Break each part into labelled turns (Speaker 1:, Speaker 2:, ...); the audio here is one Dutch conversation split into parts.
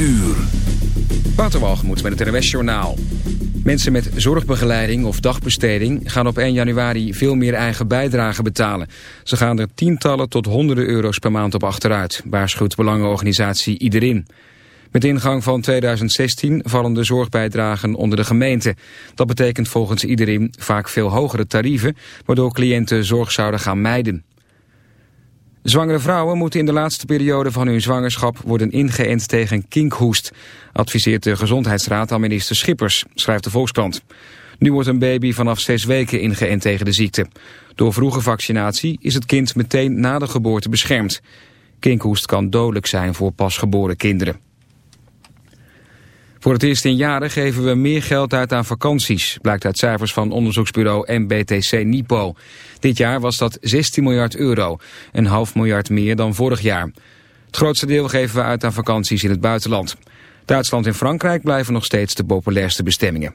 Speaker 1: uur.
Speaker 2: Waterwalgemoed met het NWS Journaal. Mensen met zorgbegeleiding of dagbesteding gaan op 1 januari veel meer eigen bijdrage betalen. Ze gaan er tientallen tot honderden euro's per maand op achteruit, waarschuwt belangenorganisatie Iedereen. Met ingang van 2016 vallen de zorgbijdragen onder de gemeente. Dat betekent volgens Iedereen vaak veel hogere tarieven, waardoor cliënten zorg zouden gaan mijden. Zwangere vrouwen moeten in de laatste periode van hun zwangerschap worden ingeënt tegen kinkhoest, adviseert de Gezondheidsraad aan minister Schippers, schrijft de Volkskrant. Nu wordt een baby vanaf zes weken ingeënt tegen de ziekte. Door vroege vaccinatie is het kind meteen na de geboorte beschermd. Kinkhoest kan dodelijk zijn voor pasgeboren kinderen. Voor het eerst in jaren geven we meer geld uit aan vakanties, blijkt uit cijfers van onderzoeksbureau MBTC Nipo. Dit jaar was dat 16 miljard euro, een half miljard meer dan vorig jaar. Het grootste deel geven we uit aan vakanties in het buitenland. Duitsland en Frankrijk blijven nog steeds de populairste bestemmingen.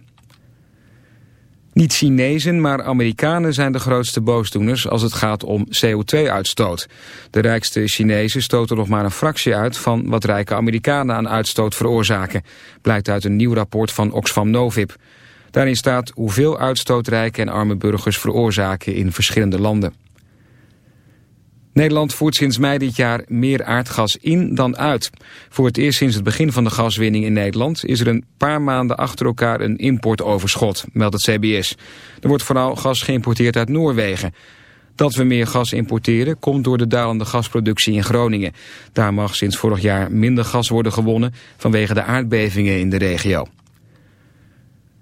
Speaker 2: Niet Chinezen, maar Amerikanen zijn de grootste boosdoeners als het gaat om CO2-uitstoot. De rijkste Chinezen stoten nog maar een fractie uit van wat rijke Amerikanen aan uitstoot veroorzaken. Blijkt uit een nieuw rapport van Oxfam Novib. Daarin staat hoeveel uitstoot rijke en arme burgers veroorzaken in verschillende landen. Nederland voert sinds mei dit jaar meer aardgas in dan uit. Voor het eerst sinds het begin van de gaswinning in Nederland... is er een paar maanden achter elkaar een importoverschot, meldt het CBS. Er wordt vooral gas geïmporteerd uit Noorwegen. Dat we meer gas importeren komt door de dalende gasproductie in Groningen. Daar mag sinds vorig jaar minder gas worden gewonnen... vanwege de aardbevingen in de regio.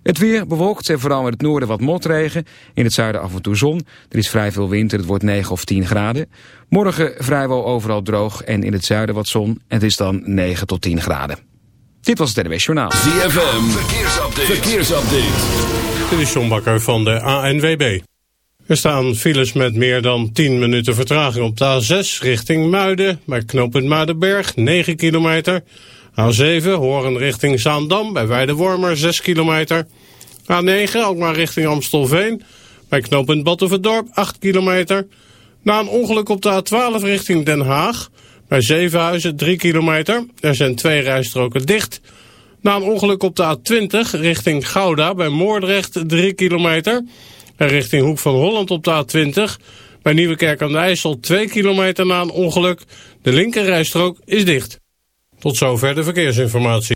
Speaker 2: Het weer bewolkt en vooral in het noorden wat motregen. In het zuiden af en toe zon. Er is vrij veel wind en het wordt 9 of 10 graden. Morgen vrijwel overal droog en in het zuiden wat zon. En het is dan 9 tot 10 graden. Dit was het NWS Journaal.
Speaker 1: ZFM, verkeersupdate. verkeersupdate.
Speaker 3: Dit is John Bakker van de ANWB. Er staan files met meer dan 10 minuten vertraging op de A6 richting Muiden. Bij knooppunt Muidenberg, 9 kilometer... A7, Horen richting Zaandam, bij Weidewormer 6 kilometer. A9, ook maar richting Amstelveen, bij knooppunt Battenverdorp 8 kilometer. Na een ongeluk op de A12 richting Den Haag, bij Zevenhuizen 3 kilometer. Er zijn twee rijstroken dicht. Na een ongeluk op de A20 richting Gouda, bij Moordrecht 3 kilometer. En richting Hoek van Holland op de A20... Bij Nieuwekerk aan de IJssel 2 kilometer na een ongeluk. De linkerrijstrook is dicht. Tot zover de verkeersinformatie.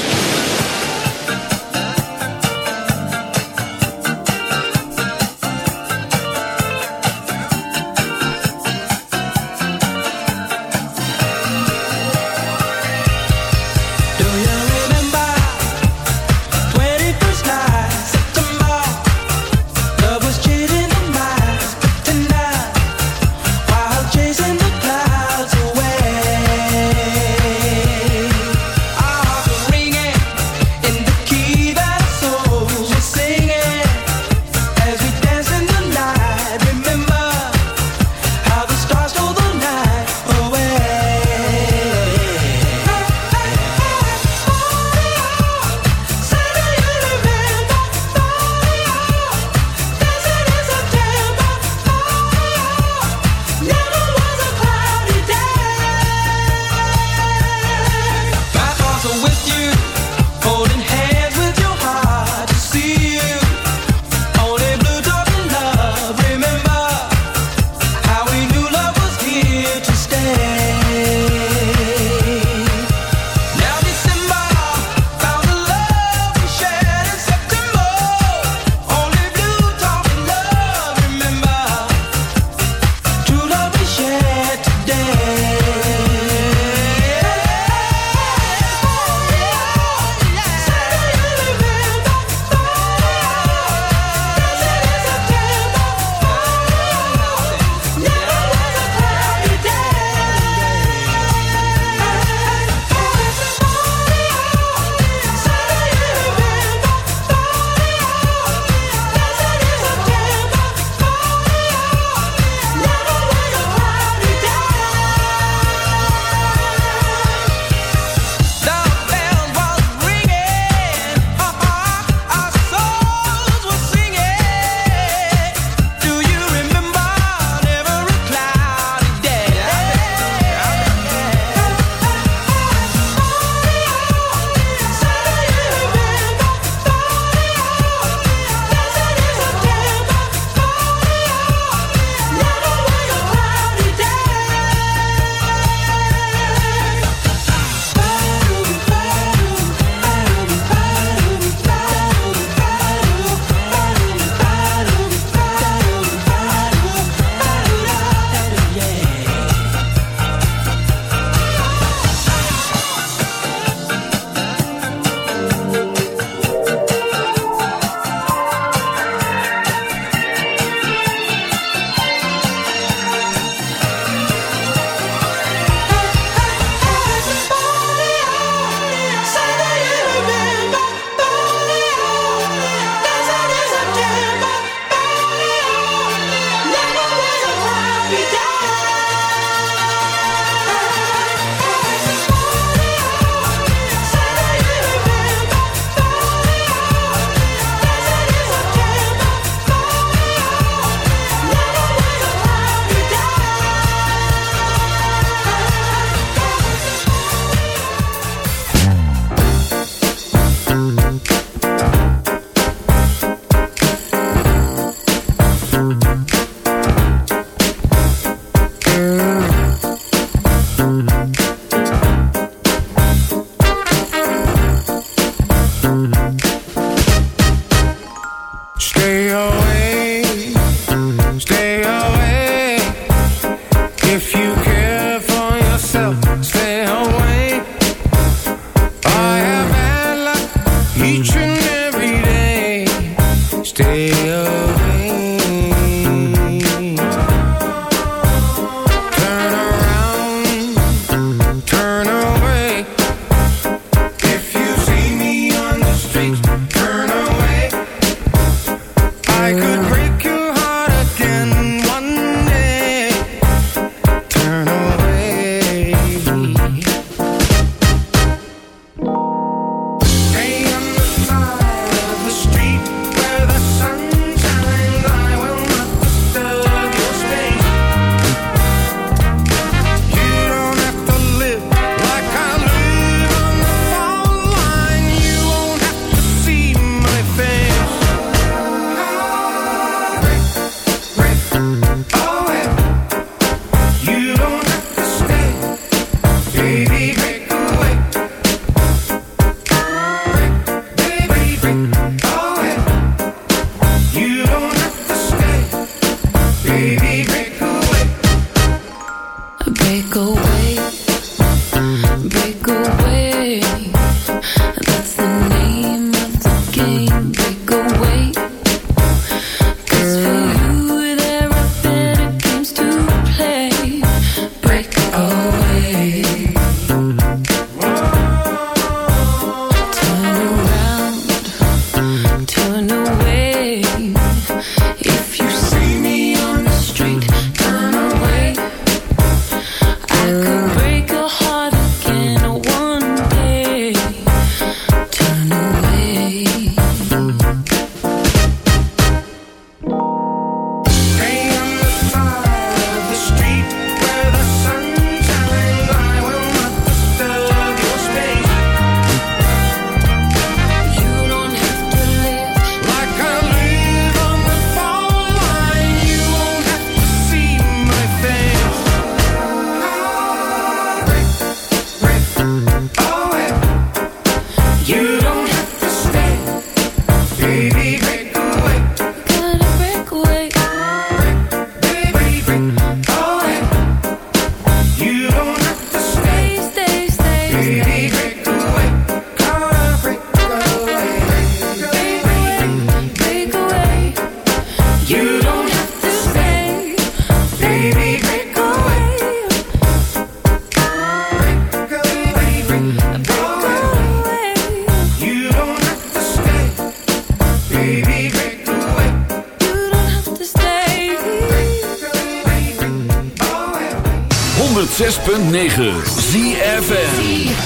Speaker 1: 106.9 ZFN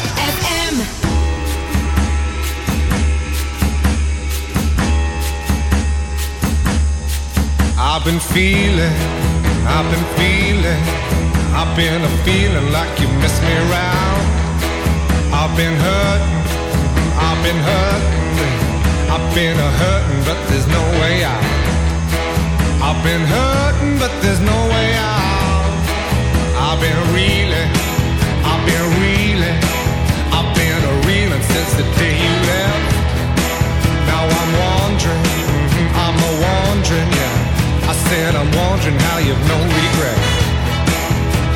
Speaker 4: I've been feeling, I've been feeling, I've been a feeling like you miss me around. I've been hurting, I've been hurting, I've been a hurting, but there's no way out. I've been hurting, but there's no way I've been reeling, I've been reeling, I've been a reeling since the day you left. Now I'm wondering, mm-hmm, I'm a wondering, yeah. I said I'm wondering how you've no regret.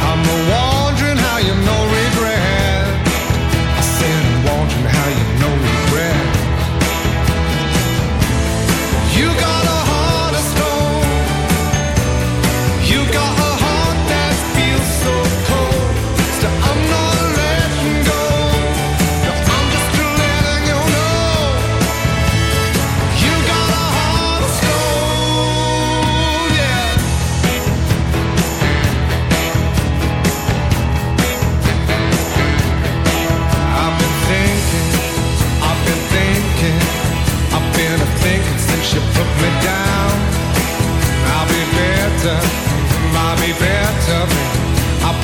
Speaker 4: I'm a wondering how you've no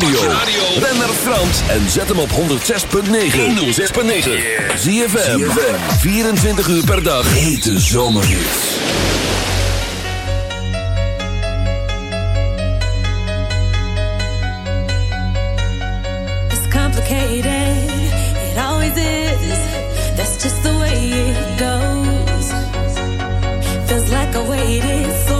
Speaker 1: radio. Ben naar Frans en zet hem op 106.9. 106.9. Zie 24 uur per dag. Hete zomerhits.
Speaker 5: It's complicated. It always is. That's just the way it goes. Feels like I waited for.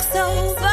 Speaker 5: looks over.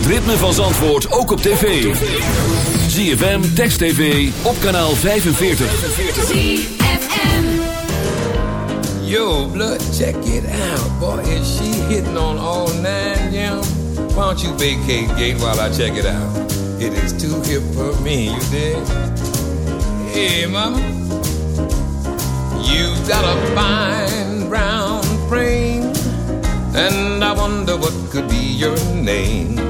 Speaker 1: Het ritme van Zandvoort ook op tv. ZFM, Text TV, op kanaal 45.
Speaker 5: ZFM.
Speaker 6: Yo, blood, check it out. Boy, is she hitting on all nine, yeah? Why don't you vacate gate while I check it out? It is too hip for me, you dig? Hey, mama. You've got a fine brown frame, and I wonder what could be your name.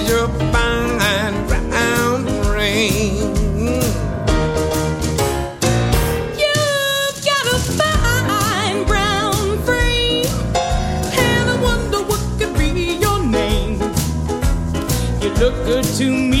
Speaker 7: look good to me,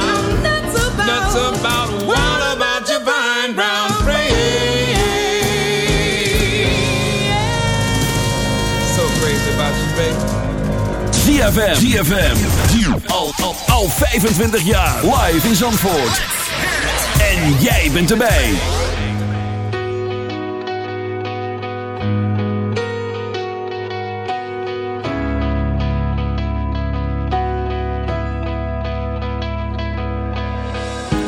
Speaker 7: nuts about,
Speaker 6: what about your fine brown frame? So crazy about you, baby.
Speaker 1: ZFM. ZFM. Al, al, al 25 jaar. Live in Zandvoort. En jij bent erbij.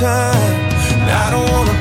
Speaker 8: time. I don't wanna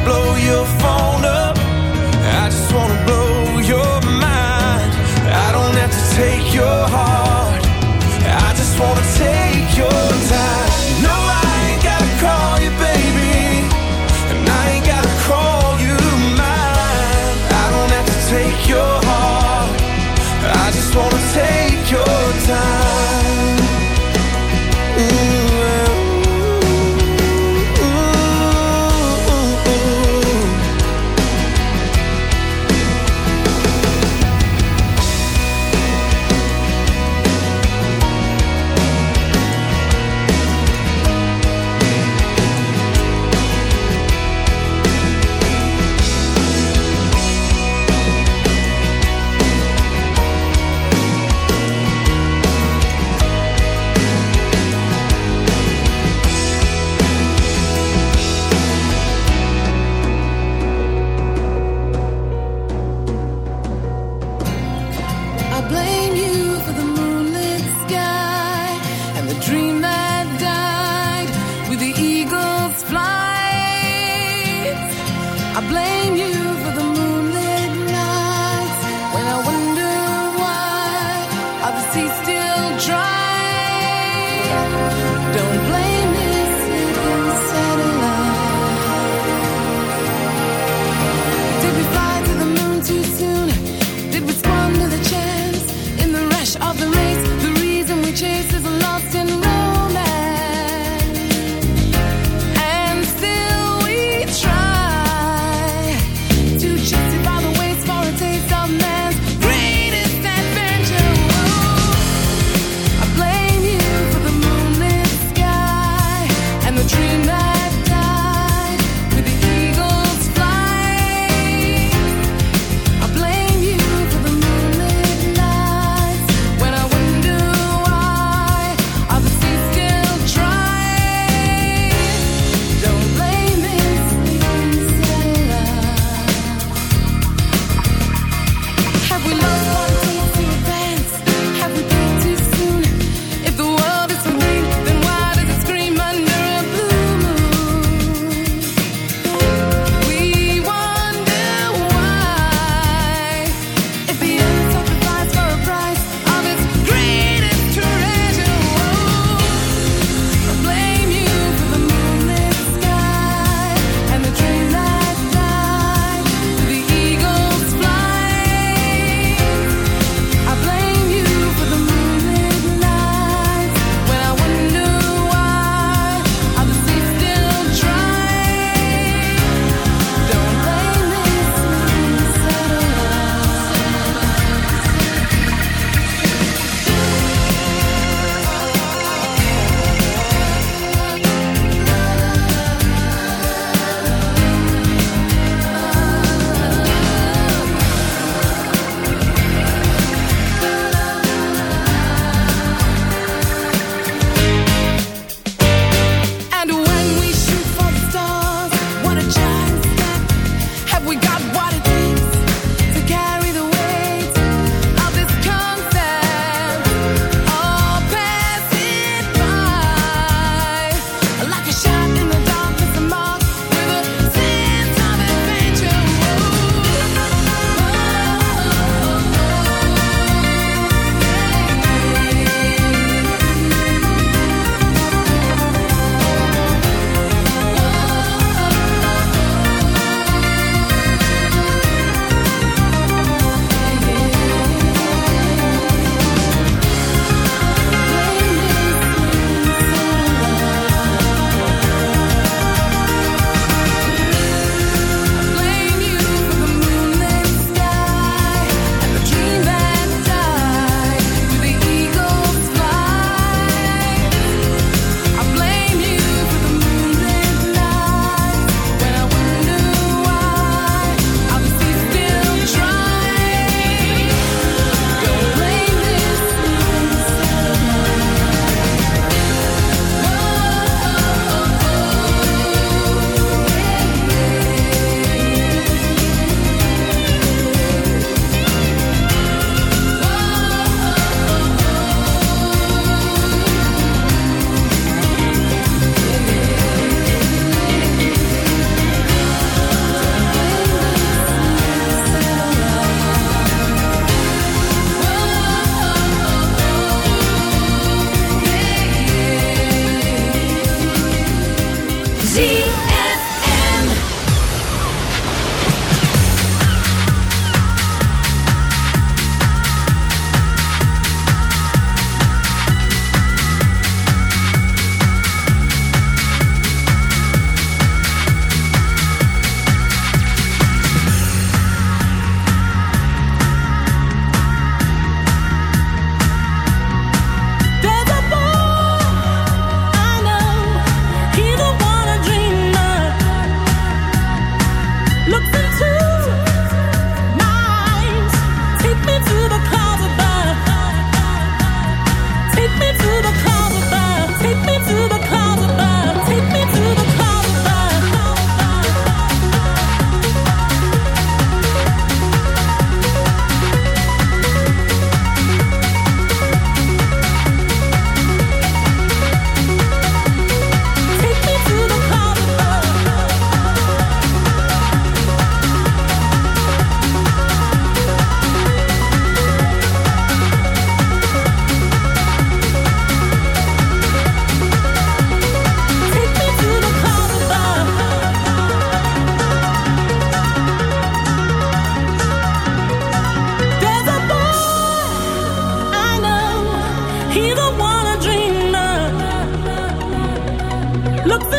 Speaker 9: Look